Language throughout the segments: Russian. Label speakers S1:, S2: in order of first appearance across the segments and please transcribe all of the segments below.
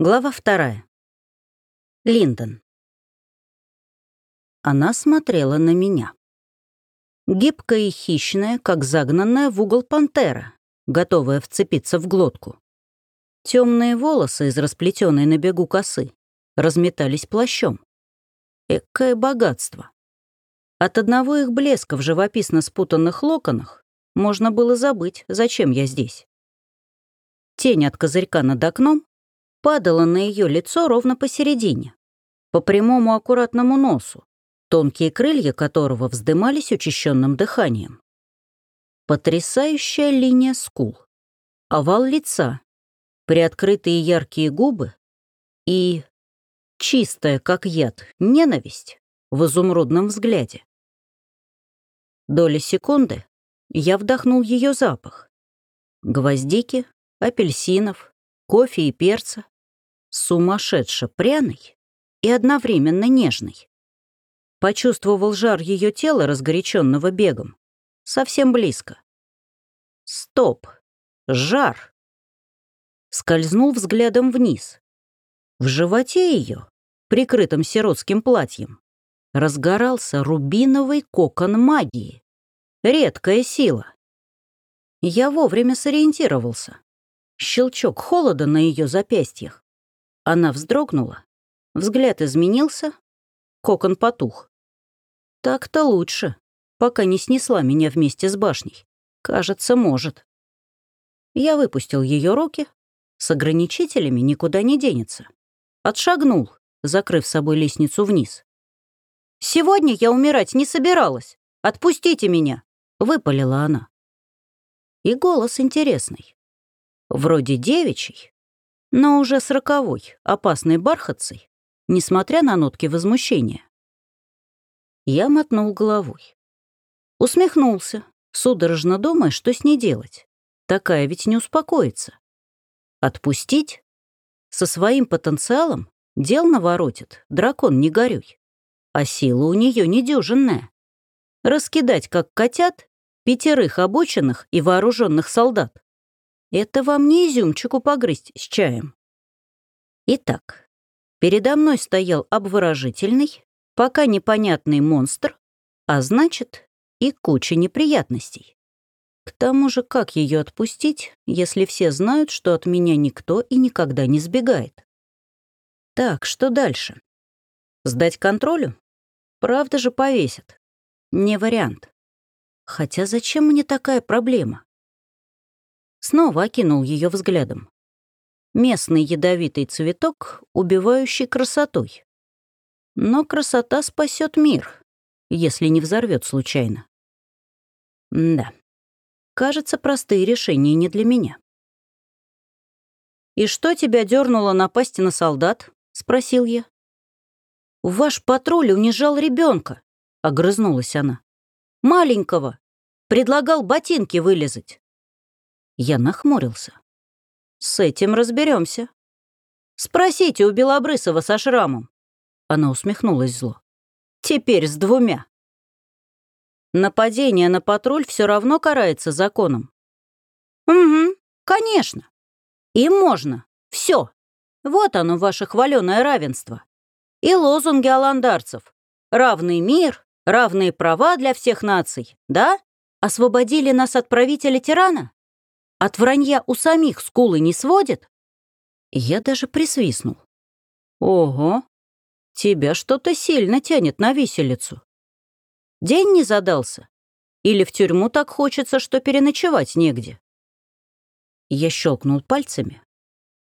S1: Глава вторая. Линдон. Она смотрела на меня. Гибкая и хищная, как загнанная в угол пантера, готовая вцепиться в глотку. Темные волосы из расплетенной на бегу косы разметались плащом. Экое богатство. От одного их блеска в живописно спутанных локонах можно было забыть, зачем я здесь. Тень от козырька над окном падала на ее лицо ровно посередине, по прямому аккуратному носу, тонкие крылья которого вздымались учащенным дыханием. Потрясающая линия скул, овал лица, приоткрытые яркие губы и чистая, как яд, ненависть в изумрудном взгляде. Доли секунды я вдохнул ее запах. Гвоздики, апельсинов, кофе и перца, сумасшедше пряный и одновременно нежный. Почувствовал жар ее тела, разгоряченного бегом. Совсем близко. Стоп! Жар! Скользнул взглядом вниз. В животе ее, прикрытом сиротским платьем, разгорался рубиновый кокон магии. Редкая сила. Я вовремя сориентировался. Щелчок холода на ее запястьях. Она вздрогнула. Взгляд изменился. Кокон потух. Так-то лучше, пока не снесла меня вместе с башней. Кажется, может. Я выпустил ее руки. С ограничителями никуда не денется. Отшагнул, закрыв собой лестницу вниз. «Сегодня я умирать не собиралась. Отпустите меня!» — выпалила она. И голос интересный. Вроде девичий, но уже с роковой, опасной бархатцей, несмотря на нотки возмущения. Я мотнул головой. Усмехнулся, судорожно думая, что с ней делать. Такая ведь не успокоится. Отпустить? Со своим потенциалом дел наворотит, дракон не горюй. А сила у нее недюжинная. Раскидать, как котят, пятерых обученных и вооруженных солдат. Это вам не изюмчику погрызть с чаем. Итак, передо мной стоял обворожительный, пока непонятный монстр, а значит, и куча неприятностей. К тому же, как ее отпустить, если все знают, что от меня никто и никогда не сбегает? Так, что дальше? Сдать контролю? Правда же повесят. Не вариант. Хотя зачем мне такая проблема? Снова окинул ее взглядом. Местный ядовитый цветок, убивающий красотой. Но красота спасет мир, если не взорвет случайно. да, кажется, простые решения не для меня. «И что тебя дернуло напасть на солдат?» — спросил я. «Ваш патруль унижал ребенка, огрызнулась она. «Маленького. Предлагал ботинки вылезать. Я нахмурился. «С этим разберемся. Спросите у Белобрысова со шрамом». Она усмехнулась зло. «Теперь с двумя». Нападение на патруль все равно карается законом. «Угу, конечно. И можно. Все. Вот оно, ваше хваленое равенство. И лозунги аландарцев. Равный мир, равные права для всех наций, да? Освободили нас от правителя тирана? От вранья у самих скулы не сводит? Я даже присвистнул. Ого, тебя что-то сильно тянет на виселицу. День не задался? Или в тюрьму так хочется, что переночевать негде? Я щелкнул пальцами.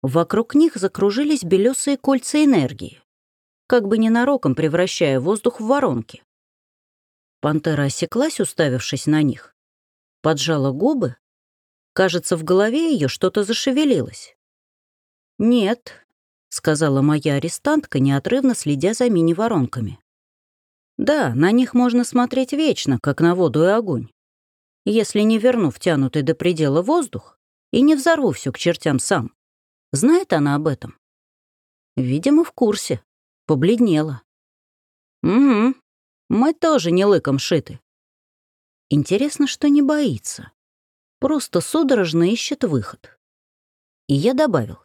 S1: Вокруг них закружились белесые кольца энергии, как бы ненароком превращая воздух в воронки. Пантера осеклась, уставившись на них, поджала губы Кажется, в голове ее что-то зашевелилось. «Нет», — сказала моя арестантка, неотрывно следя за мини-воронками. «Да, на них можно смотреть вечно, как на воду и огонь. Если не верну втянутый до предела воздух и не взорву все к чертям сам. Знает она об этом?» «Видимо, в курсе. Побледнела». «Угу. Мы тоже не лыком шиты». Интересно, что не боится просто судорожно ищет выход. И я добавил.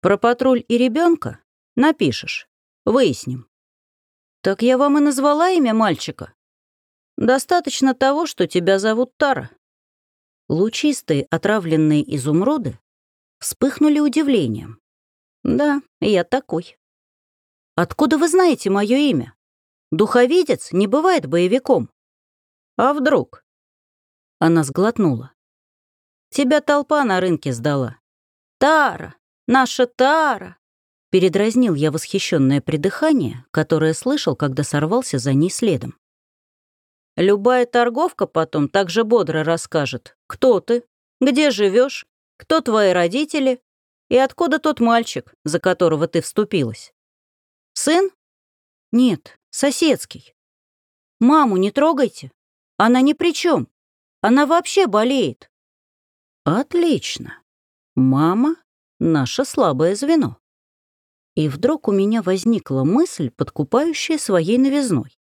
S1: Про патруль и ребенка напишешь. Выясним. Так я вам и назвала имя мальчика. Достаточно того, что тебя зовут Тара. Лучистые отравленные изумруды вспыхнули удивлением. Да, я такой. Откуда вы знаете мое имя? Духовидец не бывает боевиком. А вдруг? Она сглотнула. Тебя толпа на рынке сдала. Тара, наша Тара. Передразнил я восхищенное придыхание, которое слышал, когда сорвался за ней следом. Любая торговка потом так же бодро расскажет, кто ты, где живешь, кто твои родители и откуда тот мальчик, за которого ты вступилась. Сын? Нет, соседский. Маму не трогайте. Она ни при чем. Она вообще болеет. Отлично. Мама — наше слабое звено. И вдруг у меня возникла мысль, подкупающая своей новизной.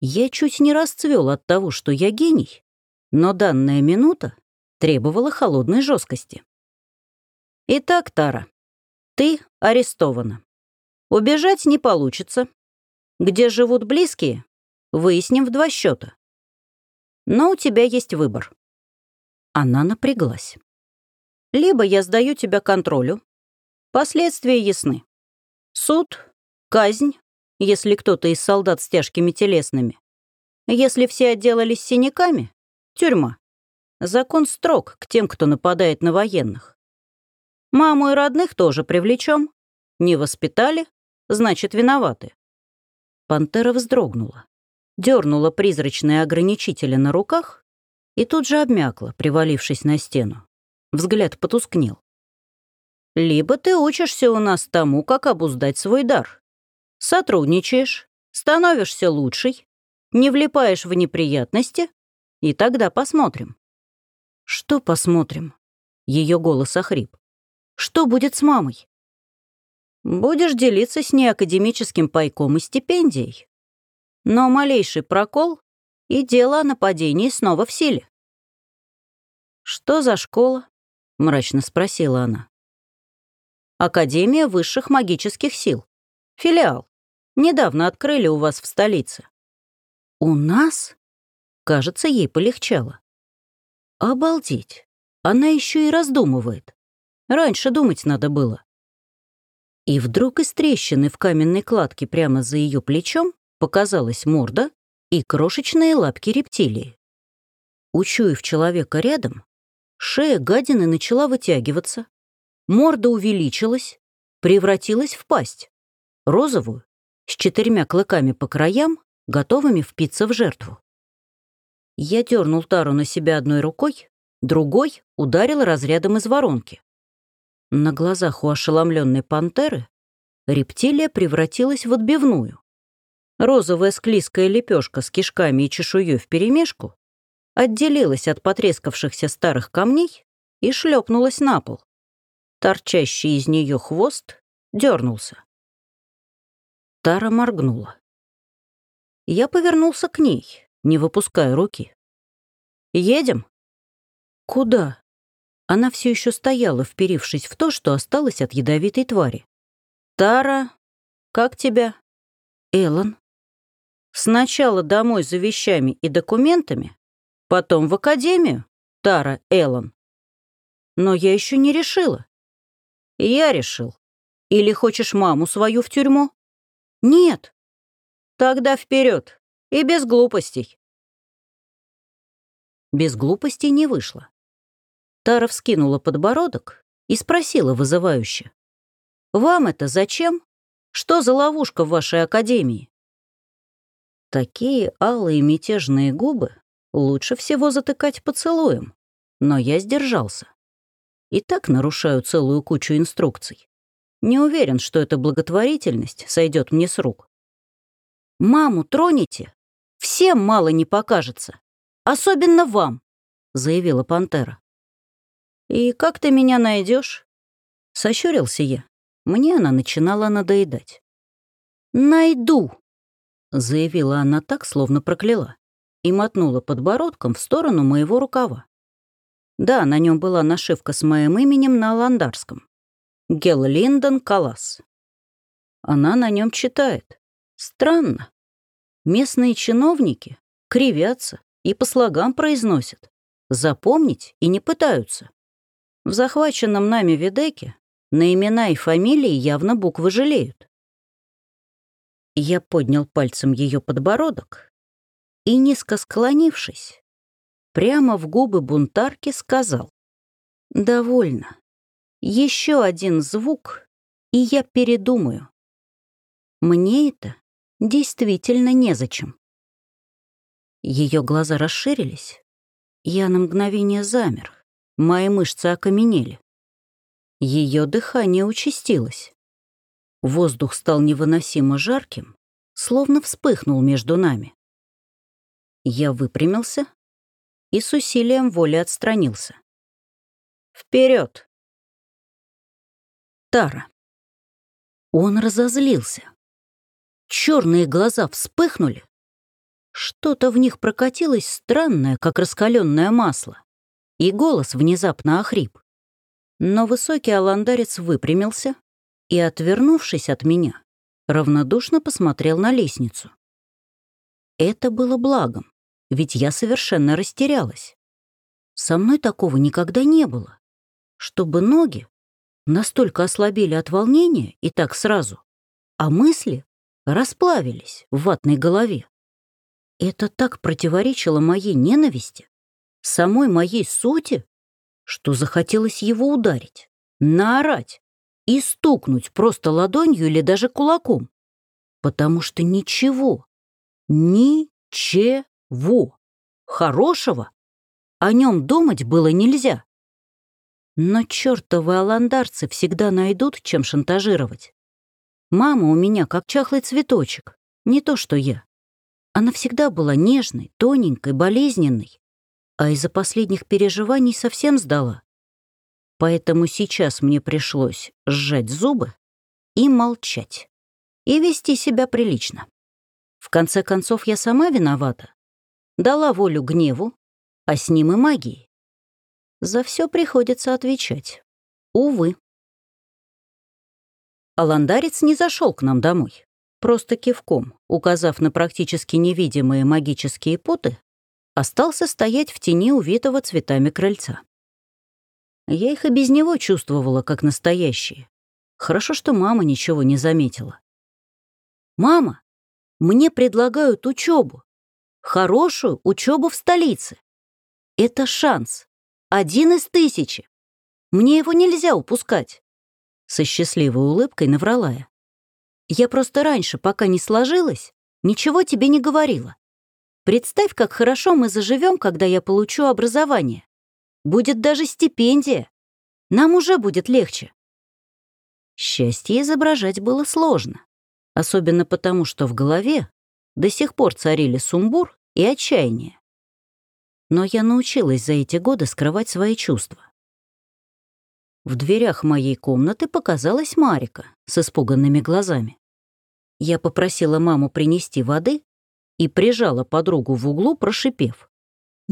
S1: Я чуть не расцвел от того, что я гений, но данная минута требовала холодной жесткости. Итак, Тара, ты арестована. Убежать не получится. Где живут близкие, выясним в два счета. Но у тебя есть выбор. Она напряглась. Либо я сдаю тебя контролю. Последствия ясны. Суд, казнь, если кто-то из солдат с тяжкими телесными. Если все отделались синяками, тюрьма. Закон строг к тем, кто нападает на военных. Маму и родных тоже привлечем. Не воспитали, значит, виноваты. Пантера вздрогнула, дернула призрачные ограничители на руках и тут же обмякла, привалившись на стену. Взгляд потускнел. «Либо ты учишься у нас тому, как обуздать свой дар. Сотрудничаешь, становишься лучшей, не влипаешь в неприятности, и тогда посмотрим». «Что посмотрим?» Ее голос охрип. «Что будет с мамой?» Будешь делиться с ней академическим пайком и стипендией. Но малейший прокол, и дело о нападении снова в силе. «Что за школа?» — мрачно спросила она. «Академия высших магических сил. Филиал. Недавно открыли у вас в столице». «У нас?» Кажется, ей полегчало. «Обалдеть! Она еще и раздумывает. Раньше думать надо было. И вдруг из трещины в каменной кладке прямо за ее плечом показалась морда и крошечные лапки рептилии. Учуяв человека рядом, шея гадины начала вытягиваться, морда увеличилась, превратилась в пасть, розовую, с четырьмя клыками по краям, готовыми впиться в жертву. Я дернул тару на себя одной рукой, другой ударил разрядом из воронки. На глазах у ошеломленной пантеры рептилия превратилась в отбивную. Розовая склизкая лепешка с кишками и чешуей вперемешку отделилась от потрескавшихся старых камней и шлепнулась на пол. Торчащий из нее хвост дернулся. Тара моргнула. Я повернулся к ней, не выпуская руки. «Едем?» «Куда?» Она все еще стояла, вперившись в то, что осталось от ядовитой твари. «Тара, как тебя?» «Эллен». «Сначала домой за вещами и документами, потом в академию, Тара Эллен». «Но я еще не решила». «Я решил. Или хочешь маму свою в тюрьму?» «Нет». «Тогда вперед и без глупостей». Без глупостей не вышло. Тара вскинула подбородок и спросила вызывающе. «Вам это зачем? Что за ловушка в вашей академии?» Такие алые мятежные губы лучше всего затыкать поцелуем, но я сдержался. И так нарушаю целую кучу инструкций. Не уверен, что эта благотворительность сойдет мне с рук. «Маму троните? Всем мало не покажется. Особенно вам», — заявила пантера. «И как ты меня найдешь? Сощурился я. Мне она начинала надоедать. «Найду!» — заявила она так, словно прокляла, и мотнула подбородком в сторону моего рукава. Да, на нем была нашивка с моим именем на ландарском. Гел Линдон Калас. Она на нем читает. Странно. Местные чиновники кривятся и по слогам произносят. Запомнить и не пытаются. В захваченном нами Ведеке на имена и фамилии явно буквы жалеют. Я поднял пальцем ее подбородок и, низко склонившись, прямо в губы бунтарки сказал «Довольно. Еще один звук, и я передумаю. Мне это действительно незачем». Ее глаза расширились. Я на мгновение замер. Мои мышцы окаменели. Ее дыхание участилось. Воздух стал невыносимо жарким, словно вспыхнул между нами. Я выпрямился и с усилием воли отстранился. Вперед! Тара. Он разозлился. Черные глаза вспыхнули. Что-то в них прокатилось странное, как раскаленное масло, и голос внезапно охрип. Но высокий аландарец выпрямился и, отвернувшись от меня, равнодушно посмотрел на лестницу. Это было благом, ведь я совершенно растерялась. Со мной такого никогда не было. Чтобы ноги настолько ослабели от волнения и так сразу, а мысли расплавились в ватной голове. Это так противоречило моей ненависти, самой моей сути, что захотелось его ударить, наорать и стукнуть просто ладонью или даже кулаком. Потому что ничего, ничего хорошего о нем думать было нельзя. Но чертовы аландарцы всегда найдут, чем шантажировать. Мама у меня как чахлый цветочек, не то что я. Она всегда была нежной, тоненькой, болезненной, а из-за последних переживаний совсем сдала. Поэтому сейчас мне пришлось сжать зубы и молчать, и вести себя прилично. В конце концов, я сама виновата. Дала волю гневу, а с ним и магии. За все приходится отвечать. Увы. Аландарец не зашел к нам домой. Просто кивком, указав на практически невидимые магические путы, остался стоять в тени увитого цветами крыльца. Я их и без него чувствовала как настоящие. Хорошо, что мама ничего не заметила. «Мама, мне предлагают учебу. Хорошую учебу в столице. Это шанс. Один из тысячи. Мне его нельзя упускать». Со счастливой улыбкой наврала я. «Я просто раньше, пока не сложилось, ничего тебе не говорила. Представь, как хорошо мы заживем, когда я получу образование. Будет даже стипендия. Нам уже будет легче. Счастье изображать было сложно. Особенно потому, что в голове до сих пор царили сумбур и отчаяние. Но я научилась за эти годы скрывать свои чувства. В дверях моей комнаты показалась Марика с испуганными глазами. Я попросила маму принести воды и прижала подругу в углу, прошипев.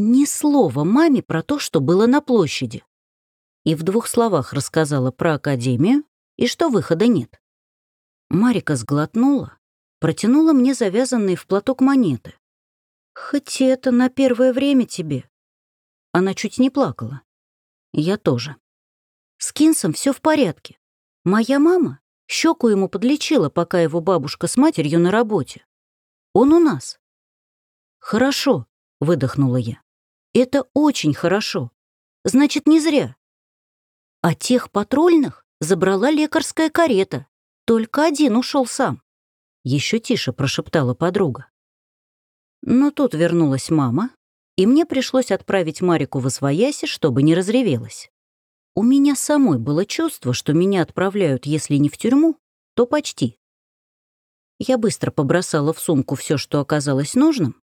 S1: Ни слова маме про то, что было на площади. И в двух словах рассказала про академию и что выхода нет. Марика сглотнула, протянула мне завязанные в платок монеты. «Хоть это на первое время тебе». Она чуть не плакала. Я тоже. С Кинсом все в порядке. Моя мама щеку ему подлечила, пока его бабушка с матерью на работе. Он у нас. «Хорошо», — выдохнула я. «Это очень хорошо. Значит, не зря». А тех патрульных забрала лекарская карета. Только один ушел сам. Еще тише прошептала подруга. Но тут вернулась мама, и мне пришлось отправить Марику в освояси, чтобы не разревелась. У меня самой было чувство, что меня отправляют, если не в тюрьму, то почти. Я быстро побросала в сумку все, что оказалось нужным,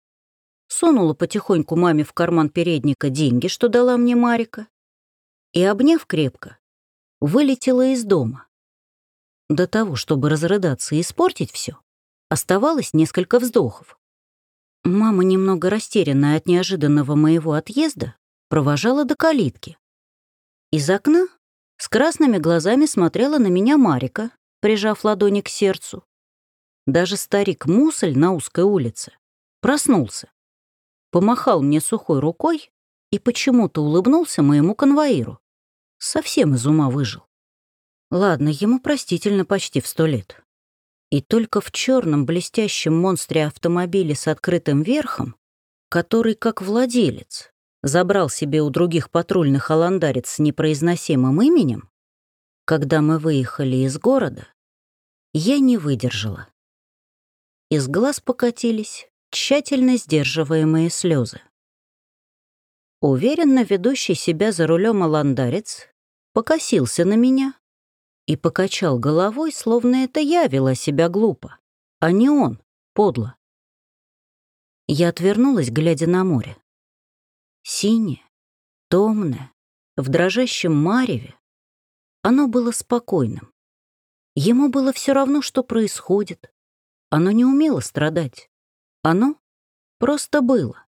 S1: сунула потихоньку маме в карман передника деньги, что дала мне Марика, и, обняв крепко, вылетела из дома. До того, чтобы разрыдаться и испортить все, оставалось несколько вздохов. Мама, немного растерянная от неожиданного моего отъезда, провожала до калитки. Из окна С красными глазами смотрела на меня Марика, прижав ладони к сердцу. Даже старик Мусль на узкой улице проснулся, помахал мне сухой рукой и почему-то улыбнулся моему конвоиру. Совсем из ума выжил. Ладно, ему простительно почти в сто лет. И только в черном блестящем монстре автомобиле с открытым верхом, который, как владелец, забрал себе у других патрульных аландарец с непроизносимым именем, когда мы выехали из города, я не выдержала. Из глаз покатились тщательно сдерживаемые слезы. Уверенно ведущий себя за рулем аландарец покосился на меня и покачал головой, словно это я вела себя глупо, а не он, подло. Я отвернулась, глядя на море. Синее, томное, в дрожащем мареве. Оно было спокойным. Ему было все равно, что происходит. Оно не умело страдать. Оно просто было,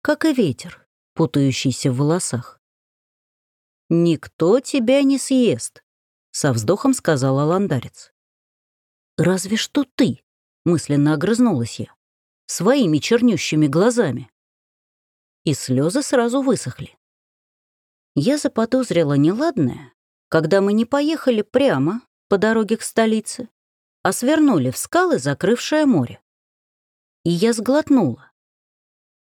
S1: как и ветер, путающийся в волосах. «Никто тебя не съест», — со вздохом сказал Аландарец. «Разве что ты», — мысленно огрызнулась я, своими чернющими глазами. И слезы сразу высохли. Я заподозрила неладное, когда мы не поехали прямо по дороге к столице, а свернули в скалы, закрывшее море. И я сглотнула,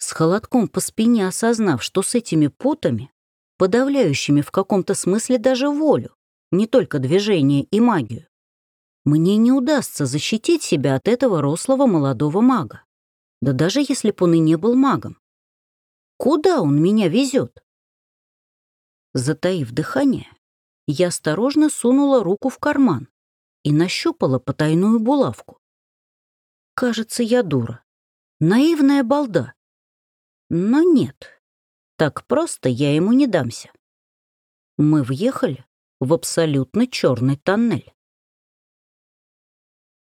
S1: с холодком по спине осознав, что с этими путами, подавляющими в каком-то смысле даже волю, не только движение и магию, мне не удастся защитить себя от этого рослого молодого мага. Да даже если бы он и не был магом. Куда он меня везет? Затаив дыхание, я осторожно сунула руку в карман и нащупала потайную булавку. Кажется, я дура. Наивная балда. Но нет, так просто я ему не дамся. Мы въехали в абсолютно черный тоннель.